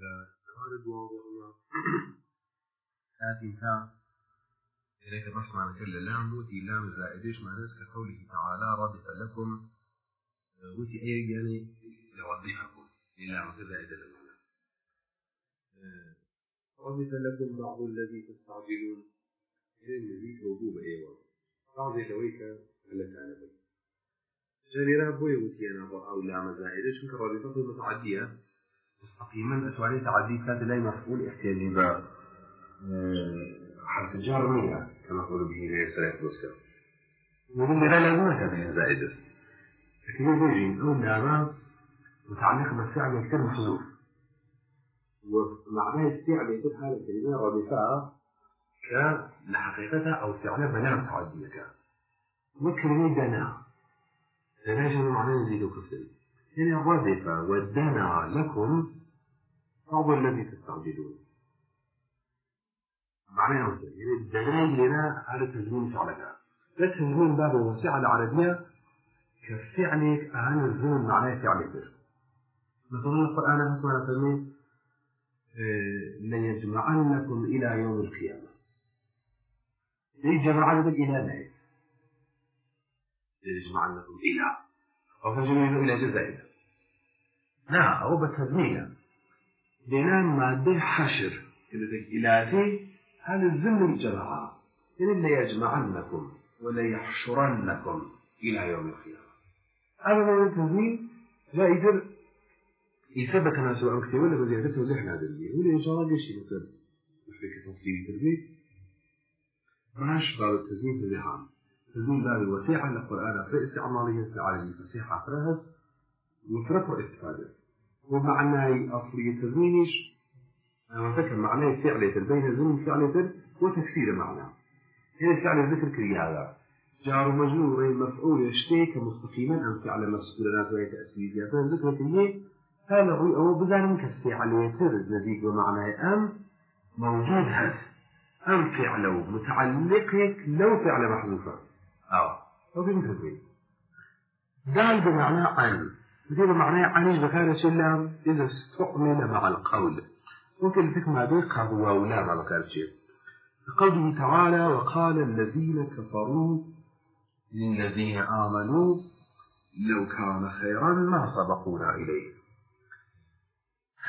لوارد واضح هاتي تا إليك بس معنى كل لام وتي لام زائدش معنى كقوله تعالى ردف لكم وتي أي يعني لردفكم لام زائدة لمعنى ردف لكم بعض الذي تستعجلون إذن ذيك وجوب أيوة بعض لويك ألا تعالى بي جريرة بوي وتيانا أو لام زائدة شنك رابطة متعدية مستقيما أتواني تعدي كانت لا مفعول احتياجي بقى حرف الجر منها كما قول به عليه الصلاة والسلام. وهم لا لازم هذه زائدة لكن يجي أو لام متعلق بالفعل كتير محذوف ومعناه الفعل يكون هذا الكلمة رادفة كلحقيقتها أو فعلها بلا متعدية كان وكلمة دنا دنا جمع معناه يزيد وكسر يعني الرادفة والدنا لكم بعض الذي تستعجلون معناه وسع يعني الدناي لنا هذا تزمين فعلك. لا تزمين باب الوسيعة العربية كفعلك أهم الزمن معناه فعلك مثلا القرآن اسمه تزمين ليجمعنكم إلى يوم القيامة. ليجمعنكم إلى نهاية ليجمعنكم إلى أو فجمعنا إلى جزائر لا هو بتزمينه بنام مادة حشر. إلى ذي هذا الزمن الجماعة. يعني اللي يجمعنكم ولا يحشرنكم إلى يوم القيامة. هذا من التزمين جاء يدر يثبت أنا سواء كتير ولا بزيادة توزيحنا هذا اللي ولا إن شاء الله قشي يصير. محرك تفصيلي تربية ماش باب التزمين تزيحان تزمين باب الوسيعة للقرآن في استعماله استعارة فسيحة فرهز وفرق استفادة ومعنى أصلي التزمينش أنا فكر معناه فعلة بين زمن فعلة وتفسير معناه هنا فعل ذكر كريالا جار مجرور مفعول يشتيك مستقيما أم فعل تأسيس يعني ذكر كريه هذا الرؤية أو بزان كفعل يترز نزيد ومعناه أم موجود هس أم فعله متعلقك لو فعل محذوفة أو. أو بمتزمين دال بمعنى عن دي بمعنى عنيش بخير شلام إذا استعمل مع القول. ممكن الحكمة دي هو ولا بكار شيء. قوله تعالى وقال الذين كفروا للذين آمنوا لو كان خيرا ما سبقونا إليه.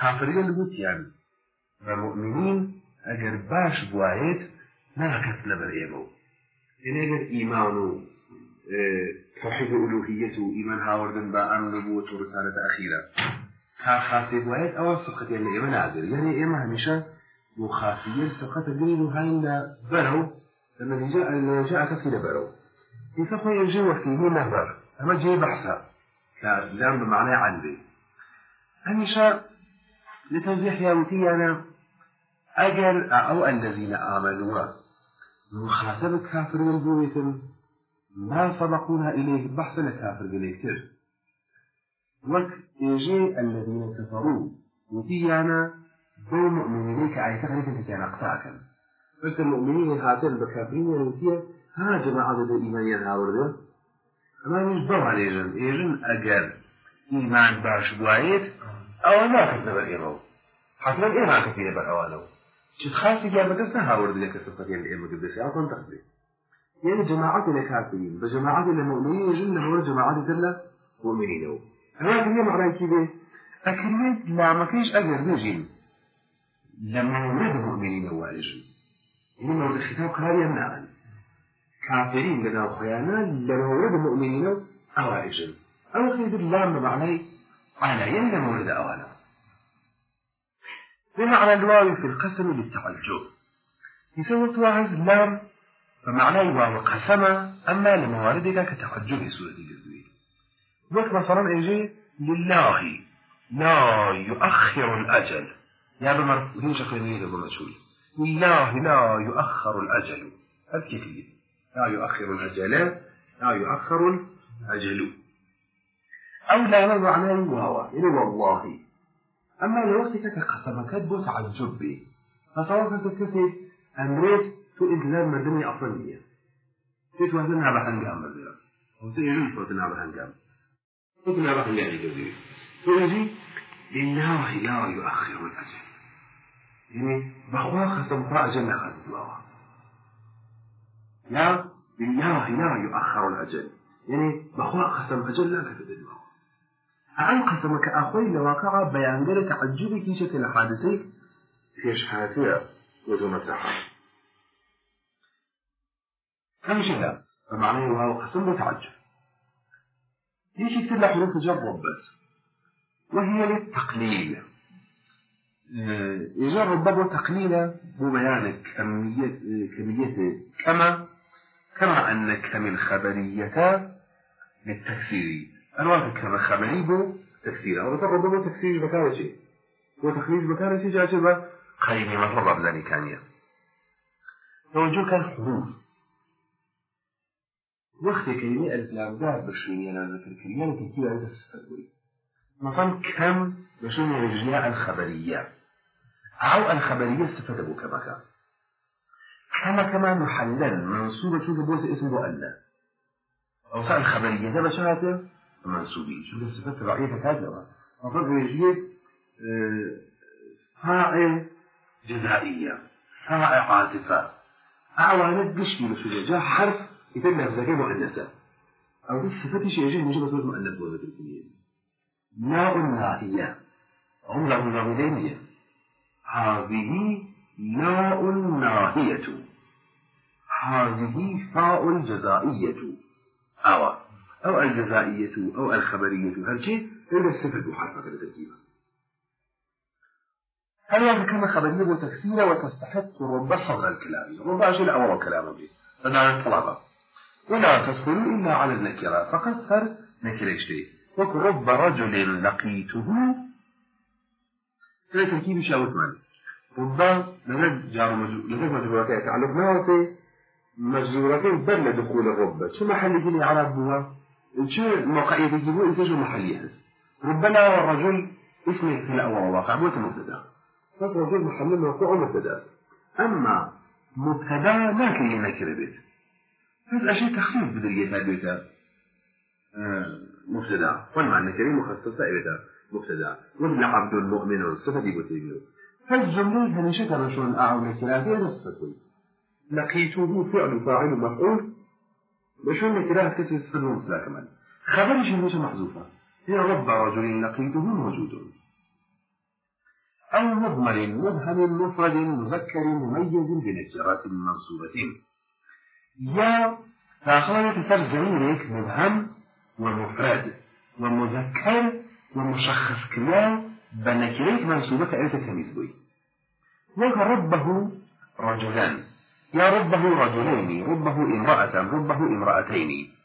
كافرين يعني. المؤمنين أجر باش بوايت ما كتنا بالإيمو يعني أجر إيمانه توحيد ألوهيته إيمان هاوردن بأن نبوة ورسالة أخيرة. خاصي بوايت أو سبقة يعني إيمان عادل يعني إيمان هميشه وخاصية سبقة قريب هاين برو لما جاء لما جاء كسي برو يسمى يجي وقتي نظر أما جاي بحثا كلام بمعنى عندي هميشه لتوزيح يومتي أنا أجل أو الذين آمنوا مخاطبة كافر من بويتم ما سبقونا إليه بحث لكافر إليه وك يجي الذين كفروا. وتيانا بو مؤمنين خليك انت كان أقطاعك قلت المؤمنين هاتين بكافرين وتيا ها جماعة ذو إيمانيا هاورده أما مش بو عليجن إيجن أجل إيمان باش بوايت أو ما كتب الإيمان حتما إيه ما كتب شد خاصي جاب بقصة هاورد لك سبقتين الإيمان قبل سيارة تنتقبل يعني جماعات الكافرين بجماعات المؤمنين يجن هو جماعات تلا مؤمنين هذا كلمة معناه كذا أكلمة لا ما فيش أجر نجين لما ولد مؤمنين والجن يعني مورد الختاب قال يمنعا كافرين لنا خيانا لما ولد مؤمنين أوائجن أو خير اللام معناه ولد أوانا بمعنى الواو في القسم للتعجب. يسوي توعز لام فمعناه واو قسم أما لمواردك كتعجب سورة الجزوية وك مثلا يجي لله لا يؤخر الأجل. يا بمر هي شكل مين بمشهور لله لا يؤخر الأجل. الكثير لا يؤخر الأجل لا يؤخر الأجل. أو لا معناه واو يعني والله. أما لوقتك كقسم كتبه تعجب به فصورك تكتب أمريت تو إدلال مدني أصلية تتوازنها بحنجام مثلا وسيجوز توازنها بحنجام توازنها بحنجام جزيرة تيجي لله لا يؤخر الأجل يعني بخوا خصم أجل نخذ الله لا لله لا يؤخر الأجل يعني بخوا خصم أجل لا كتب الله أعن قسمك أخوي لواقع بيان غير تعجبي كي شكل حادثي؟ في أشحاتها وزن التحر كم شيء فمعناه وهو قسم بتعجب ليش يكتب لك حروف جرب بس؟ وهي للتقليل. يجرب بابو تقليلا ببيان كمية كمية كما كما أن كم الخبرية للتفسير. أنواع كم خبري بو تفسير أو بو تفسير بكارة شيء وتخريج بكارة شيء جاجبة قيمة مرة بذلك كانية توجه كان حروف وقت كلمة ألف لام دار بشرين أنا ذكر كلمة تكتير على الصفات مثلا كم بشون الجياء الخبرية أو الخبرية صفة أبو كما كان كما كما محلل منصوبة كده بوز اسم مؤلف. أو صار الخبرية ده بشهاته منصوبين شو الصفات تبعية كذا مثلا يجي فاعل جزائية فاعل عاطفة. أعوانت بشكل شو جاء حرف يتم زكاة مؤنثة. أو دي صفات شيء يجي مجرد مؤنث ولا بالكلية ماء ناهية عملة نغدينية هذه ماء ناهية هذه فاء الجزائية أو أو الجزائية أو الخبرية. شيء؟ إلا الصفة حرفة التركيبة هل هذا كان خبرية وتفسير وتستحق رب صدر الكلام؟ رب أجل أول كلام به. فدعنا الطلبة ولا تدخل إلا على النكرة. فقد صار نكرة شيء رب رجل لقيته. هذا تركيب شاوت مالي رب لنك جار مجرور لنك مجرورتين تعلق نوتي مجرورتين بل دخول الرب. شو محل جني على أبوها شو موقعية تجيبه إنت شو محليها ربنا والرجل اسم في الأول واقع بوت مبتدا فالرجل محل مرفوع مبتدا أما مبتدا ما كان ينكر بيت. هذا شيء تخفيف بدرية بيتا آه مبتدا والمعنى الكريم مخصصة إلى مبتدا وابن عبد المؤمن دي بتيجي فالجملة هنشة كما شو الأعلى الكلافية نصفة لقيته فعل فاعل مفعول. بشو الكلاه كسر الصدور لا كمان خبر مش محذوفة هي رب رجل لقيته موجود. أو مضمر مبهم مفرد مذكر مميز بنكرات منصوبة يا فأخواني تسر زميلك مبهم ومفرد ومذكر ومشخص كلا بنكريت منصوبة أنت تميز بي ربه رجلان يا ربه رجلين ربه امرأة ربه امرأتين.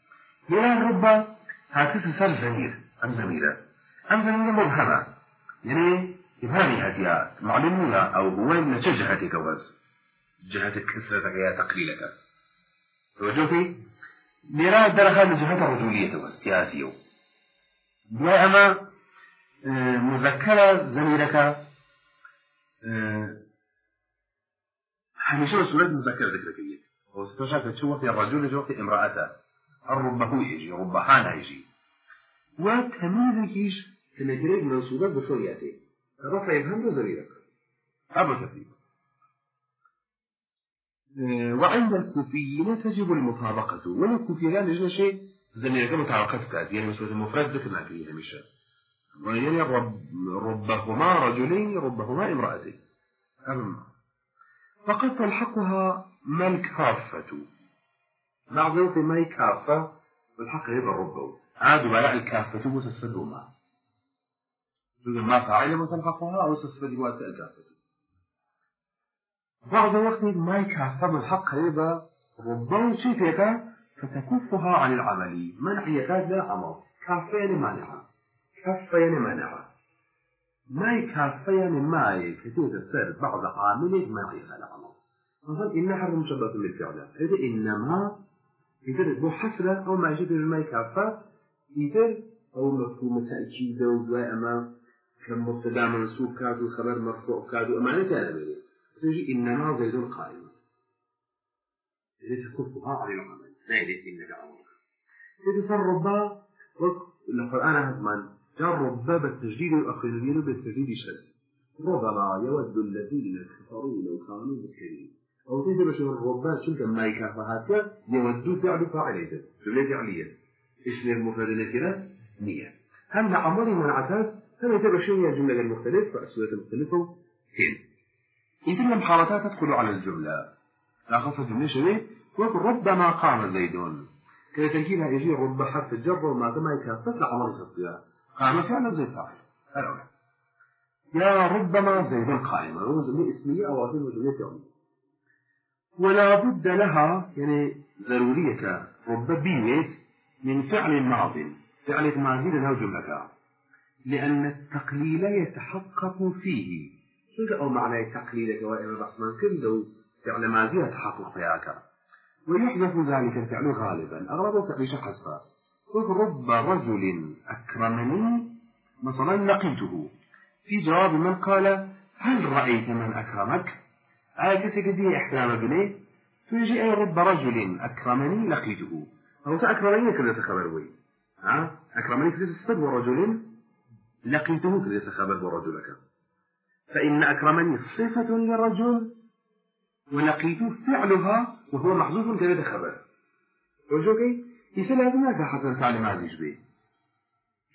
يا رب هاتف سر زمير أم زميرة أم زميرة مبهمة. يعني إبهامي هاتيا معلمنا أو هو من جهتك وز جهة كسرتك يا تقليلك. وجوتي لرا درها من جهة الرجولية وز تياسيو يا أما مذكرة زميرك همیشه صورت مذکر ذکر کردید وستشاف شو وقت الرجل شو وقت امرأته؟ الربه يجي ربحان يجي. وتمييز كيش تنجريك منصوبات بشرياته الرفع يفهم زميلك أبو تفريق وعند الكوفيين تجب المطابقة. والكوفيين يجب شيء؟ زميلك مطابقة كاد يعني مسؤولية المفرد ذكرنا فيه هميشه يعني رب ربهما رجلين ربهما امرأتين. أما فقد تلحقها ما الكافة بعض في ما كافة والحق يبقى ربه عادوا بلاء الكافة وتسفدوا ما ما فعل وتلحقها أو تسفد وقت الكافة بعض وقت ما كافة بالحق يبقى ربه شيء فتكفها عن العمل. منع يكاد لا عمل كافة يعني مانعة كافة يعني مانعة ما كافة يعني ما كثير السر بعض عامله ما يخلع عمل مثلا إن حرف مشبه بالفعل إذا إنما إذا بو حسرة أو ما يجد ما كافة إذا أو مفهوم تأكيد ودواء أما كمبتدا منصوب كاد وخبر مرفوع كاد ومعنى تاني تجي إنما زيد قائمة إذا تكفها عن العمل. لا إذا إنك عمل إذا فربا القرآن هزمان. جاء رب بالتجديد والأخرين بالتجديد شاذ ربما يود الذين كفروا لو كانوا مسلمين. أو تيجي بشر الربات شنك ما يكافهاتك يودوا فعل فاعليته جملة فعلية. إيش المفرد كده نية. هم عمل من عتاد هم يتبع شيء الجملة المختلف فأسئلة المختلفة هين إذا لم تدخل على الجملة. لا خاصة جملة شيء ويقول ربما قام زيدون كذا تنكيلها يجي رب حرف الجر وما كما يكافت لعمل تصديق قام فعلا زي فاعل الأولى يا ربما زيد قائمة هو جملة اسمية أو جملة يومية ولا بد لها يعني ضرورية رب بيت من فعل ماض. فعل ماضي له جملة. لأن التقليل يتحقق فيه. شو أو معنى التقليل كوائم الرحمن كله فعل ماضي يتحقق فيها ويحذف ذلك الفعل غالبا. أغلب فعل شخصا رب رجل أكرمني مثلا لقيته في جواب من قال هل رأيت من أكرمك؟ آية كتكدي إحترام بني فيجي أي رب رجل أكرمني لقيته. أو سأكرمني كذا تخبر وي. ها؟ أكرمني كذا تستد ورجل لقيته كذا تخبر ورجلك. فإن أكرمني صفة للرجل ولقيته فعلها وهو محذوف كذا تخبر. وجوكي يسأل هذا ما حسن فعل ما عزيز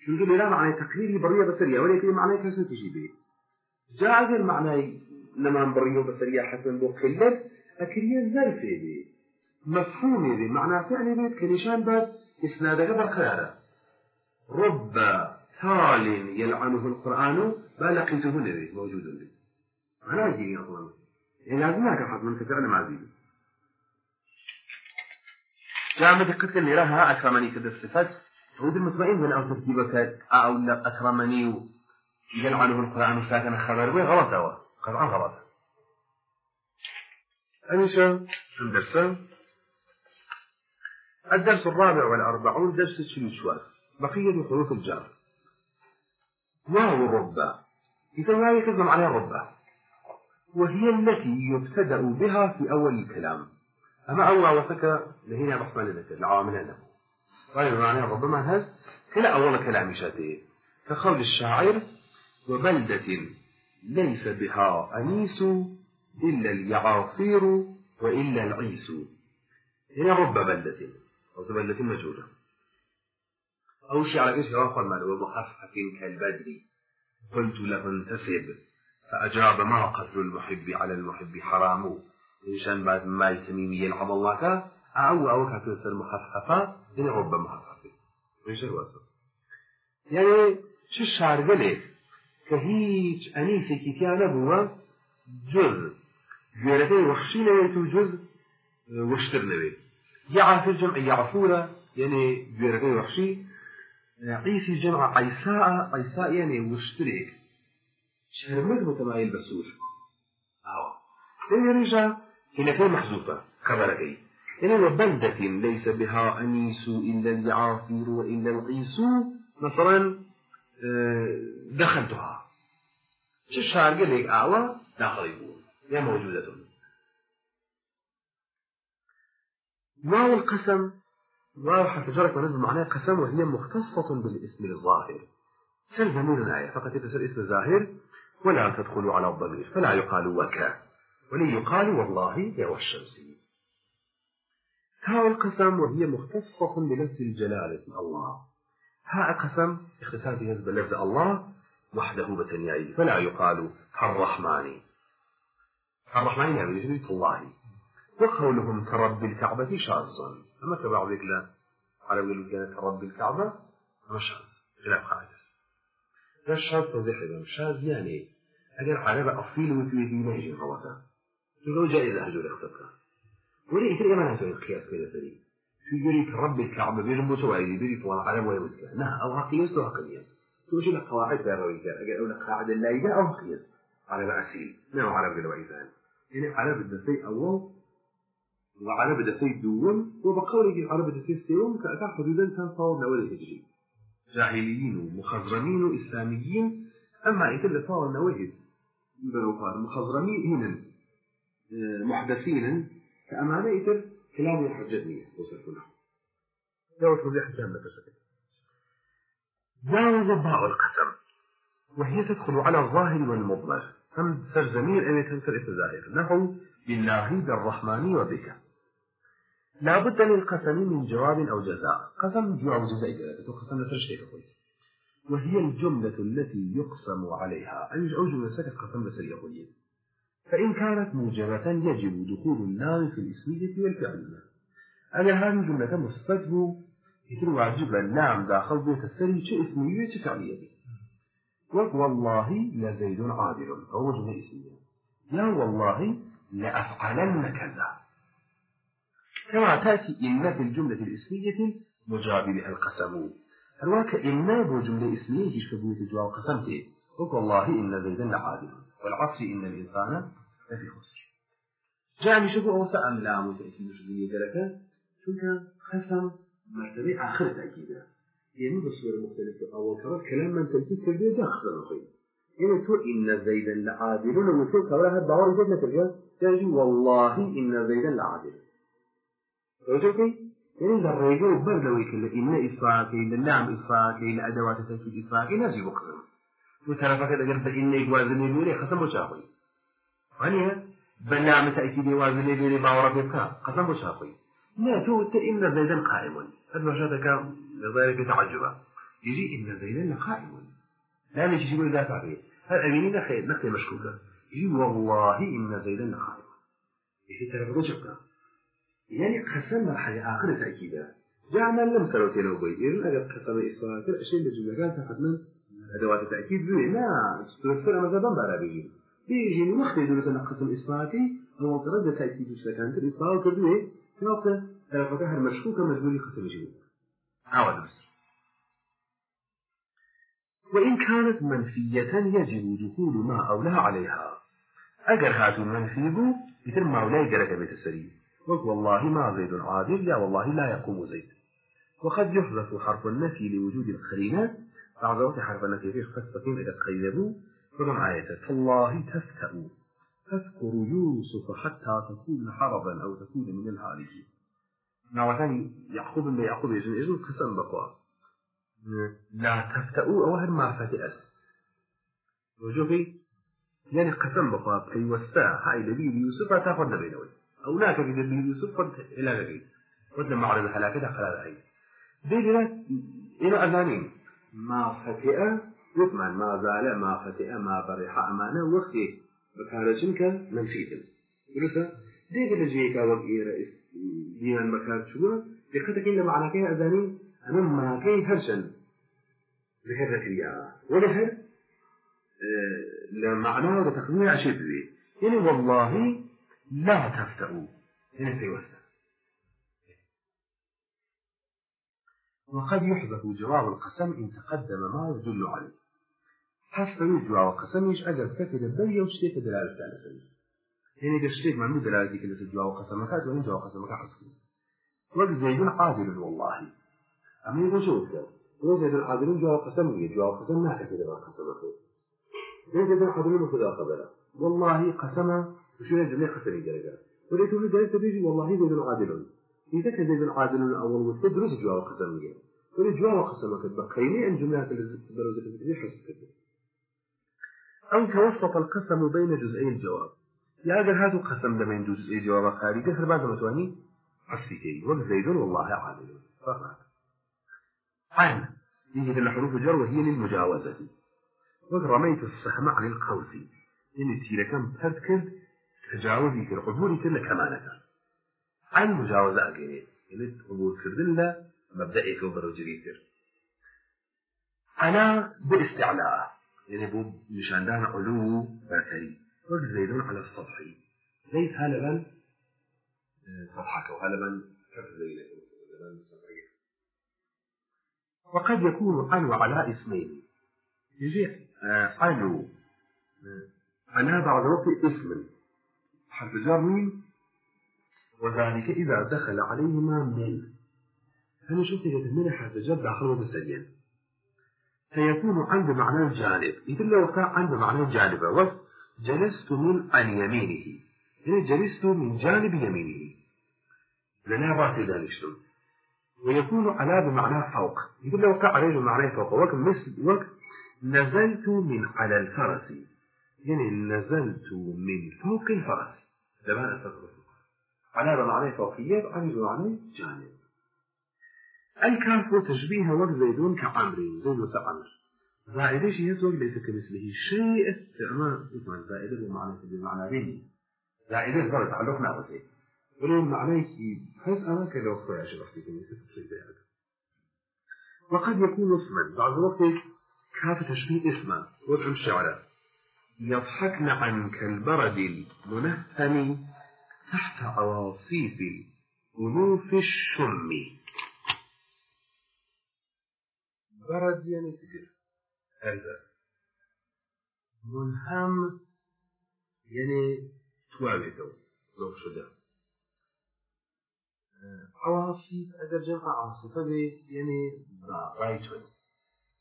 شو نقول لا معنى تقريري برية بسرية ولكن معنى كسر تجي به جاء غير معنى لما برية بسرية حسن بو قلت أكرية ظرف به مفهوم به معنى فعل به كنشان بس إسنادك برقرارة رب تال يلعنه القرآن ما لقيته به موجود به أنا أجيني أصلا يعني لازم لك حظ من فعل معزيز جاء مدقة اللي راها أكرمني كذا الصفات. عود المطمئن من أو تكذيبك أو أكرمني يلعنه القرآن ساكن خبر. به غلط هو؟ قطعا غلط. أنشا الدرس. الدرس الرابع والأربعون درس الشلوشوات بقية حروف الجر واو الربا إذا ما يكذب عليها الربا وهي التي يبتدأ بها في أول الكلام. أما أول وسك لهنا بحثنا لذكر العوامل هنا غير معنى ربما هز كلا أول كلام شاتي كقول الشاعر وبلدة ليس بها أنيس إلا اليعاصير وإلا العيس. هي رب بلدة أو بلدة مجهولة. أو شيء على كيش غفر مال ومحفف كالبدر قلت له انتسب فأجاب ما قتل المحب على المحب حرام. إنشان بعد ما يتميمي يلعب الله كا أو أو كاتوسر مخففة يعني رب مخففة. إيش الوصف يعني شو الشعر قلت كهيج أنيسة كتيانة هو جزء. جوالتي وخشينا يتو جزء وشتر نبي يعرف الجمع يعرفونا يعني جوالتي وخشي. عيسي جمع قيساء قيساء يعني وشتريك. شهر مد متمايل بسور أو يعني رجع هنا في محذوفة خبرك إن وبلدة ليس بها أنيس إلا اليعافير وإلا القيس مثلا دخلتها. شو الشعر؟ قال لك أعوى داخل يقول هي موجودة. واو القسم واو حرف جرك ونزل معناه قسم وهي مختصة بالاسم الظاهر. سل ضمير فقط يتصل اسم ظاهر ولا تدخل على الضمير فلا يقال وكا. ولن يقال والله يا والشمس هاء القسم وهي مختصة بلفظ الجلالة الله. هاء قسم اختصاص نسبة لفظ الله وحده بتنيائي فلا يقال الرحمن. الرحمن يعني يجري الله. وقولهم كرب الكعبة شاذ. أما كبعض لا على يقول كان كرب الكعبة ما شاذ. خلاف لا الشاذ توضيح إذا شاذ يعني أجر عرب أصيل وتويدي ما يجي تقول جائزة هجول اختبك ولا يتري ما هتوي القياس كذا سري شو يقولي كرب الكعبة بيرم بتوعي بيري طوال عرب ويوتك نه أو قياس أو قياس تقول شو قواعد؟ بيروي أجر أقول قاعدة لا إذا أو قياس على أصيل ما هو عرب الوعيزان يعني عرب الدسي أول الدسي دون وبقول عرب الدسي سيوم كأتى حدودا كان صور نوال الهجري. جاهليين ومخزرمين وإسلاميين. أما إذا صار نوهد بروفار مخزرمين هنا. محدثين إذا كلام الحجتنية وصلت له لو توضيح تام بشكل جاوز باء القسم وهي تدخل على الظاهر والمضمر هم سرزمير أن تنكر التزاهر نحو بالله بالرحمن وبك. لا بد للقسم من جواب أو جزاء. قسم جواب جزاء كذا قسم لترشتك كويس. وهي الجملة التي يقسم عليها. أي أو جملة سكت قسم بسرية فإن كانت موجبة يجب دخول اللام في الإسمية والفعلية أنا هذه الجملة مستجب يتر واجب اللام داخل بيت السري شو اسمية شو فعلية. والله لزيد عادل. أو جملة اسمية. يا والله لأفعلن كذا كما تأتي إن في الجملة الإسمية مجابل القسم. هرواك إن بو جملة إسمية يشبه في جواب قسمته والله إن زيدا لعادل والعكس إن الإنسان لفي خسر. جاء يشبه أوسع أم لا متأكيد شبهية ذلك شنك قسم مرتبة آخر تأكيدا يعني بصورة مختلفة أول كرة كلام من تأكيد كبير ده خسر أخي. يعني تو إن زيدا لعادل ومثل كراها الدعوة جدنا ترجع يعني والله إن زيدا لعادل. رجعتي يعني ذريجو بردوي كلا إن إسفاكي للنعم إسفاكي لأدوات تأكيد إسفاكي نجيب قسم وترى فكذا قلت إن يجوازني نوري خسم وشاقي وانيا بنعم تأكيد يوازني نوري باورا بيبكا قسم وشاقي لا تو إن زيدا قائم هذا ما شاتك لذلك تعجبا يجي إن زيدا قائم لا نجي شيء ذا تعبير هل أميني نخي نخي مشكوكا يجي والله إن زيدا قائم يجي ترى رجعنا يعني قسم مرحلة آخر تأكيدا جعنا لم تروا تلو بيدين أجل قسم إسرائيل الأشياء اللي جملة أدوات التأكيد بيه لا تذكر مثلا بارا بيجي بيجي يدرس أن قسم إثباتي أو ترد تأكيد وش كانت الإثبات كذي نقطة فتح المشكوكة مجبوري قسم يجي عاود بس. وإن كانت منفية يجب دخول ما أولها عليها. أجر هاتوا منفيه مثل ما أولاي جلك بيت السري والله ما زيد عادل لا والله لا يقوم زيد. وقد يحذف حرف النفي لوجود القرينات بعض حرف النفي فيه فاسبقين إذا تخيبوا فهم آية تالله تفتأ تذكر يوسف حتى تكون حربا أو تكون من الهالكين. نوعتان يعقوب بن يعقوب يجن يجن قسم بقوا. لا تفتأوا أو هل ما فتئس وجوكي يعني قسم بقوا. أي وستا هاي نبي يوسف تأخذ بينوي أو كبير نبي يوسف قد إلى غيره قد لما عرض الحلاكة خلال أي دي إلى أذانين. ما فتئ يطمن ما زال ما فتئ ما برح. أمانة وقتي بكارجنك منفيد درسة ديك اللي جيك وقيرة ديان بكار شو؟ دقتك إلا معنى كي أذاني أنا كي هرشن. ذكر إياه ولهر أه لمعناه وتقدير عشيب يعني والله لا تفتأوا. يعني في وسط وقد يحذف جواب القسم إن تقدم ما يدل عليه. حسب جواب القسم إيش أجل فكر بي وشتيك دلالة على سبيل يعني إذا اشتيك معمول دلالة كلا جواب القسم كات وإن جواب القسم كحسب وقت زيد عادل والله. أما يقول شو هو زيد عادل جواب القسم هي جواب القسم ما كتب القسم أخوه زيد عادل مخذ قبله والله قسم وشو يجب قسم يجري. وليت في تبيجي والله زيد عادل. إذا كان زيد عادل الأول وتدرس جواب قسم يجري ولي جواب قسم كتب قيمي أن جملات اللي درجة كتب حسب كتب أو توسط القسم بين جزئي الجواب. يا أجل هذا قسم بين جزئي الجواب خارجي هل بعد متواني حسيتي وزيد والله عادل. فقط. عن يجي الحروف الجر وهي للمجاوزة. ورميت السهم عن القوس. إن تيلكم تذكر تجاوزي في القبول كل كمانة. عن مجاوزة أجيني إن قبول كردن مبدئي كبر وجريتر أنا باستعلاء. يعني بو نشاندان علو برتري وزيد على السطح زيد هلبا سطحك وهلبا كف زيد وقد يكون علو على اسمين. يجي علو على بعض الوقت اسم. حرف جر مين وذلك إذا دخل عليهما من أنا شفت من حرف جر داخل متسجل فيكون عند معنى الجانب. لو كان عند معنى الجانب جلست من عن يمينه. يعني جلست من جانب يمينه. لنا باسي دانشتم ويكون على بمعنى فوق. لو وقع عليه بمعنى فوق وقت مثل وقت نزلت من على الفرس. يعني نزلت من فوق الفرس. معنى أستغفر على بمعنى فوقية وعلي بمعنى جانب. الكاف تشبيه وقت زيدون كعمر زيد وسعمر زائدة شيء يسوق ليس كمثله شيء استعمال اسمه زائدة بمعنى بمعنى بيني. زائدة ضرب تعلق ناقصي ولو معناه كي حيث أنا كلو خويا شو بحكي كمثل شيء بيعك. وقد يكون اسما. بعض الوقت كاف تشبيه اسما. وضع الشعر يضحكن عنك البرد المنثم تحت عواصيف أنوف الشم. برد يعني تقر هذا منهم يعني توابته زوج شده. عواصف أجر جمع عاصفة يعني رايتون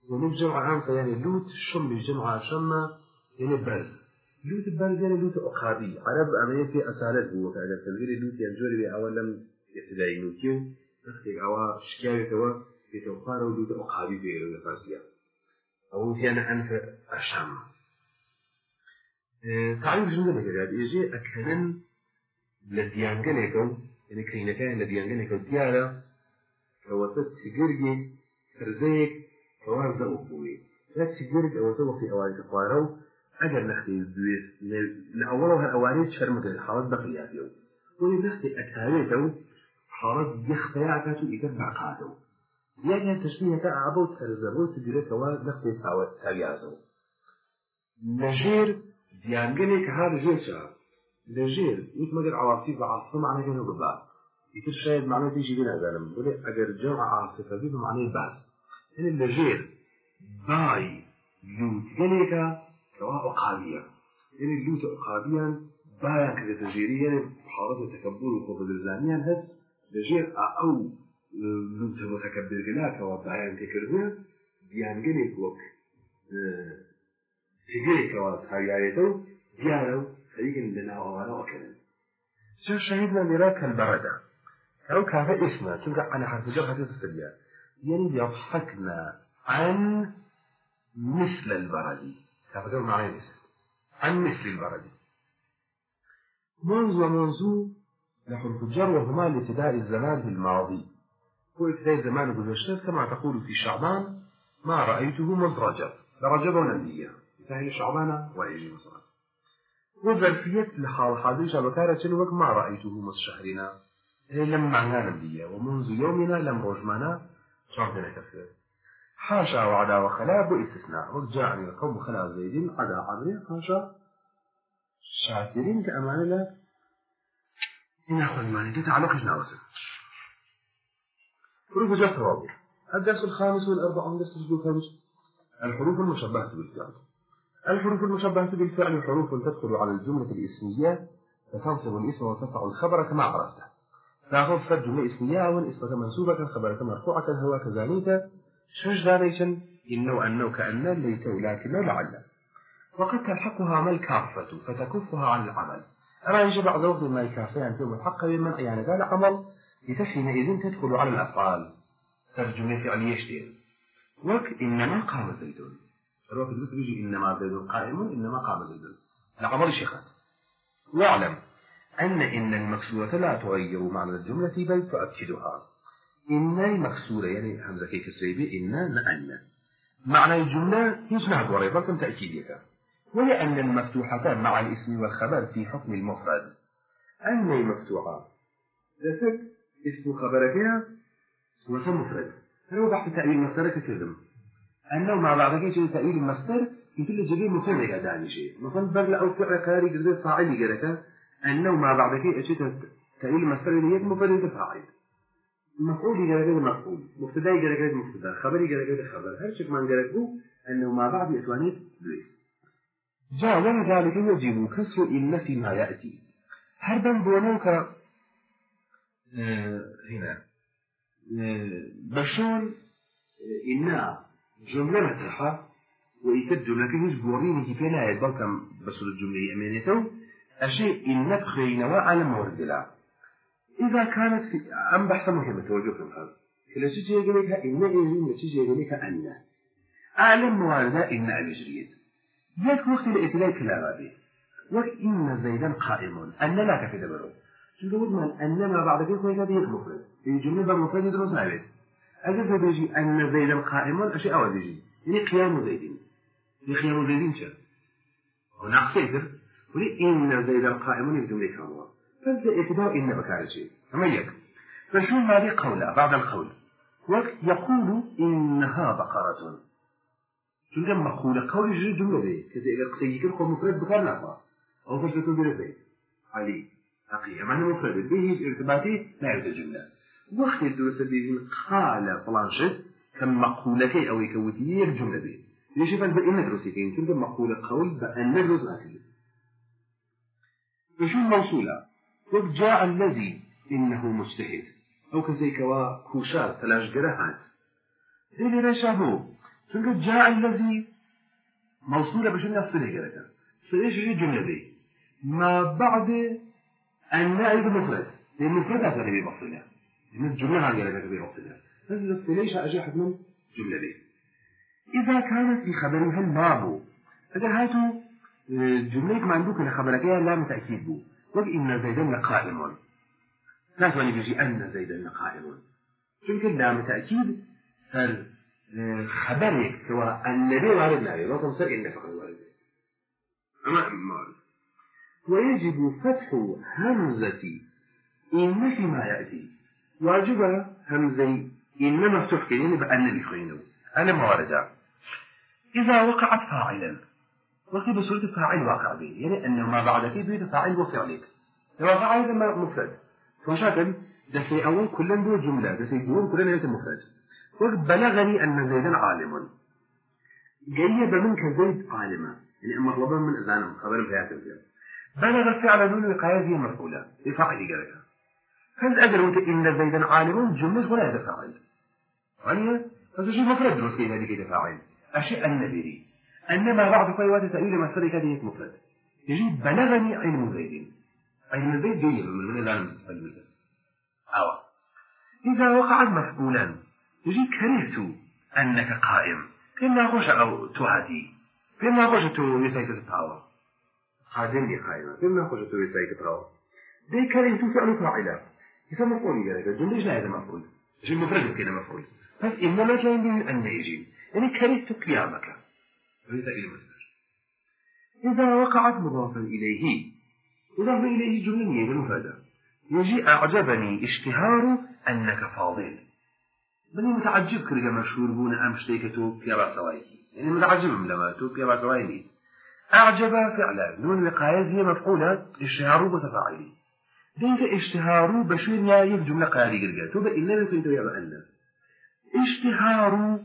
ونف جمع عام يعني لوت شم جمع شمة يعني برز. لوت يعني لوت أقابي. عرب أمنية في أسالة هو كأجر تنزيل لوت ينجوري بأولا ابتدائي نوتيو نختك أوا شكاية توا في توقار لوت أقابي بيرو لفاسيا أو تيانا أنف أشام. تعريف جملة كذا يجي أكهنن لديانجنيكو يعني كينكان لديانجنيكو ديارة كوسط تجرجي فرزيك كوارزة أبوي. لا تجرج أو سوى في أواني كفارو أجر نختي الدويس لأولها الأواني شرمك الحالات بقيات يوم ولي نختي أكهانيتو حالات يخفياتاتو يتبع قاتو يعني تشبيه كأعبو ترزبو تجريك ونختي تاوياتو نجير ديانجني كهذا جير شهر لجير يتمجر عواصف عاصفة معنى كانوا ببا يتر شايد معنى تيجي بنا ذالم بولي أجر جمع عاصفة بيبا معنى باس يعني اللجير باي لوت جنيكا سواء عقابية يعني اللوت عقابيا بايا كذا تجيري يعني حالة التكبر وخوف الزانيا هس لجير أو لوت متكبر جناك وبايا تكرنا ديان جنيك وك تجيري كوات هايايتو ديارو خليك لنا أوانا وكذا شو شهدنا مراك البردة أو كافة اسمه تبقى على حرف جر حديث السرية يعني يضحكنا عن مثل البرد معي مثل عن مثل البرد منذ ومنذ لحرف الجر وهما لابتداء الزمان في الماضي. هو ابتداء الزمان بزشتر كما تقول في شعبان ما رأيته مزرجا. لرجب ونبيا فهي شعبان ويجي مزرجا. وظرفية لحال حاضر بكارة وك ما رأيته مس شهرنا لم معنا نبيا ومنذ يومنا لم رجمنا. شرطنا كثير حاشا وعدا وخلا بإستثناء. وجاءني القوم خلا زيد عدا عمري حاشا. شاكرين كأمان لا. إن أخوة الماني تتعلق ناوسه حروف جر توابع الدرس الخامس والأربعون درس الخامس الحروف المشبهة بالفعل. الحروف المشبهة بالفعل حروف تدخل على الجملة الاسمية فتنصب الاسم وترفع الخبر كما عرفته. تأخذ الجملة اسمية أو الاسم منسوبة خبرك مرفوعة هو كذلك شش دانيشن. إنه أنه كأن ليس لكن لعل. وقد تلحقها عمل كافة فتكفها عن العمل. أما يجب بعض وقت ما الكافة أن تكون الحق بمن يعني ذا العمل لتحينئذ تدخل على الأفعال. ترجمة فعلية شديد وك إنما قام زيدون الوقت بس بيجي إنما زيد قائم إنما قام زيد. العمل شيخات واعلم أن إن المكسورة لا تغير معنى الجملة بل تؤكدها. إن المكسورة يعني همزة كي كسري إن نأن. معنى الجملة هيش نهد وريبة تأكيدك ولأن المفتوحة مع الاسم والخبر في حكم المفرد. أن المفتوحة ذاتك اسم خبرك وسم مفرد. هو بحث تأويل مصدرك كذب أنه ما بعد كي تأويل المصدر يمكن لجبيه مفرد يقعداني شيء. مثلا بغل أو فعل كاري قدر فاعل يقرأك أنه ما بعد كي أشيت تأويل المصدر يد مفرد فاعل. مفعول يقرأك مفعول. مبتدأ يقرأك مبتدأ. خبر يقرأك خبر. هر شيء ما يقرأك أنه ما بعد إتوانيت لويس جاء ولذلك يجب كسر إن فيما يأتي. هربا بونوك آه هنا آه بشون إنا جملة مترحة وإتد جملة كيش بورين كيف لا يبقى بسر الجملة أمانته أشيء إنك خينوا على مورد لا إذا كانت في أم بحث مهمة توجه في الحظ كلا شيء يقولك إن إيجين لشيء يقولك أن. أعلم مواردا إن أبجريد يك وقت الإتلاء كلا به وإن زيدا قائم. أن لا كفي دبرو قلت من أن ما بعد كده خوي كده مفرد. في جملة بمفرد يدرس نابت أجل بيجي أن زيدا قائم أشياء أول بيجي يعني قيام زيدين يعني قيام زيدين شو ونقص يدر ولي إن زيدا قائم يبدو لك بكار شيء أما يك فشو هذه قولة؟ بعد القول. يقول إنها بقرة. شو كان مقولة؟ قول يجري جملة دي. كذا إذا قصي كل قوم مفرد بكار نقوى أو فش بتقول برسي علي. حقيقة معنى مفرد. به ارتباطي لا يوجد جملة. وقت الدرس به قال فلانشد كم مقولة أو يكوتي الجملة دي. ليش فان بإن درسي كين كنت مقولة قول بأن درس أكل. فشو الموصولة وجاء الذي إنه مجتهد. أو كذلك وكوشار ثلاث جرهات اللي رشاه شنك جاء الذي موصولة بشن نفسه جرهة سيش في جملة دي ما بعد أن نعيد مفرد. لأن مفرد هذا اللي بيبصلها لأن الجملة هذه اللي بيبصلها هذا ليش أجي حتما جملة دي إذا كانت في خبرها الباب إذا هاتوا جملة ما عندك لخبرك لا متأكيد بو. وإن زيدا لقائم. لا تعني بيجي أن زيدا لقائم. تأكيد سر خبرك سواء النبي وارد نبي ما تنصر إن فقط وارد مارد ويجب فتح همزة إن فيما يأتي. واجب همزة إن مفتوح كلمة بأن بخينه أنا مواردا إذا وقعت فاعلا وقت بصورة فاعل واقع به يعني أنه ما بعد فيه بيت فاعل وفعلك لما فاعل لما مفرد. فشاكل دسي أول كلن دو جملة دسي دون كلن يأتي مفرد. وقت بلغني أن زيدا عالم. جيب منك زيد عالما يعني مطلبا من أذانم خبر في حياته بلغ الفعل دون الوقاية هي مفعولة. لفاعل جلك هل أدروا إن زيدا عالم جملة ولا يتفاعل يعني هذا شيء مفرد كيف هذه يتفاعل أشياء النبيري أنما بعض فيوات تأويل مصدر هذه مفرد يجي بلغني علم زيد. علم زيد جيد من من العلم الملبس أو. إذا وقعت مفعولا يجي كرهت أنك قائم. كما خوش أو تعدي كما خوش تو يسايك تتعوى خادم لي قائمة كما خوش تو يسايك تتعوى دي كرهت فعل فاعلة إذا مفعول يجي الجملة لا هذا مفعول يجي مفرد كده مفعول بس إنما كان من أن يجي يعني كرهت قيامك. ليس إلى المصدر إذا وقعت مضافا إليه مضاف إليه جملة بالمفردة يجي أعجبني اشتهار أنك فاضل. بني متعجب كرجة مشهور بون أم شتيكتو بيابا سوايكي يعني متعجب من لما تو بيابا سوايكي أعجب فعلا. نون القاية هي مفعولة اشتهار بتفاعلي دينك اشتهار بشير نايف جملة قاري قرقة. تو بإنما كنت يا أن اشتهار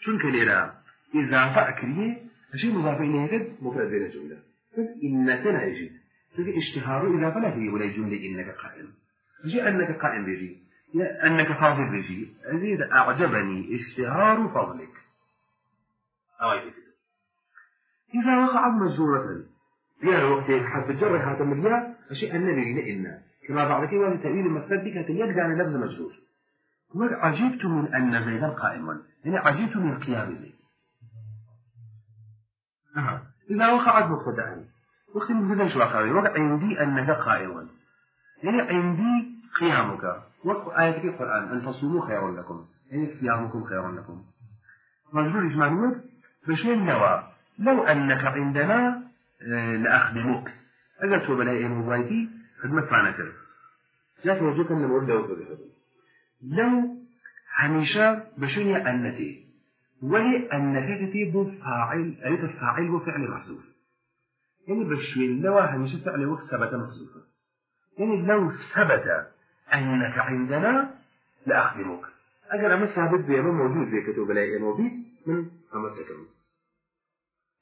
شون كليرا إذا فأكريه شيء مضاف إليه قد مفرد بين الجملة. إنك لا يجي تجي اشتهار إذا فلا في ولا جملة إنك قائم. يجي أنك قائم بيجي. أنك فاضل بيجي. أزيد أعجبني. اشتهار فضلك. أو إذا وقعت مجرورة في الوقت حرف الجر هذا المليار شيء النبي لإن. كما بعد كده تأويل المصدر كانت يجد عن لفظ مجرور عجبت من أن زيدا قائما يعني عجبت من قيام زيد أه. إذا وقعت مبتدأ وقت مبتدأ شو وقع وقع عندي أنك قائم يعني عندي قيامك. وقع آية في القرآن أن تصوموا خير لكم. يعني صيامكم خير لكم. مجبور إجمالي فشيء النوى. لو أنك عندنا لأخدمك. أجل تو بلاي مبايتي خدمة معنا كذا جات وجهك من المرد لو هميشه بشني أنتي. ولي أنك كتيب فاعل أيضا فاعل وفعل محذوف. يعني بشوين لو هميشه فعل وقت ثبت محذوفا يعني لو ثبت أنك عندنا لأخدمك. أجل أما ثابت بيما موجود زي كتب لا موجود؟ من أما تكمل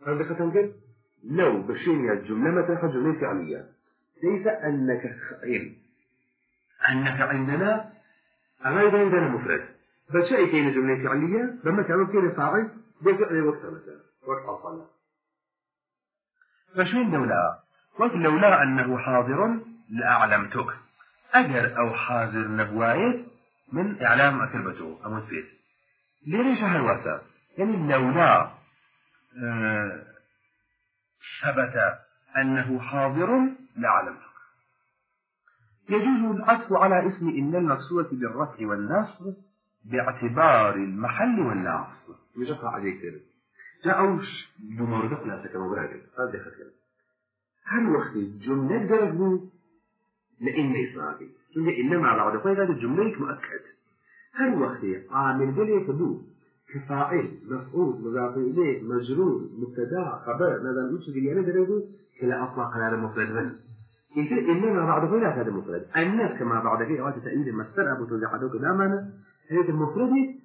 هذا كتنقل لو بشين الجملة متى جملة فعلية. ليس أنك خائن أنك عندنا أما عندنا مفرد. بشيء كين جملة فعلية لما كانوا كين فاعل بفعل وقت مثلا وقت أصلا. فشين لولا وقت لولا أنه حاضر لأعلمتك. أجر أو حاضر نبوايت من إعلام أكربته أموت فيه ليش هالواسع؟ يعني لولا آه ثبت أنه حاضر لعلمته يجوز العطف على اسم إن المكسورة بالرفع والنصب باعتبار المحل والناصب مش عليك كده جاءوش بمورد خلاصة كما براجل هذا خير هل وقت الجملة درجوا لإن إسرائيل إنما بعد. هذا الجملة مؤكد. هل وقت عامل بلي فدو كفاعل مفعول مضاف إليه مجرور مبتدا خبر هذا مش يعني درجوا كلا أطلق على المفرد إنت إنما بعد هذا هذا مفرد. الناس كما بعد كده أوقات تأييد مستر أبو توزيع دامنا هي المفرد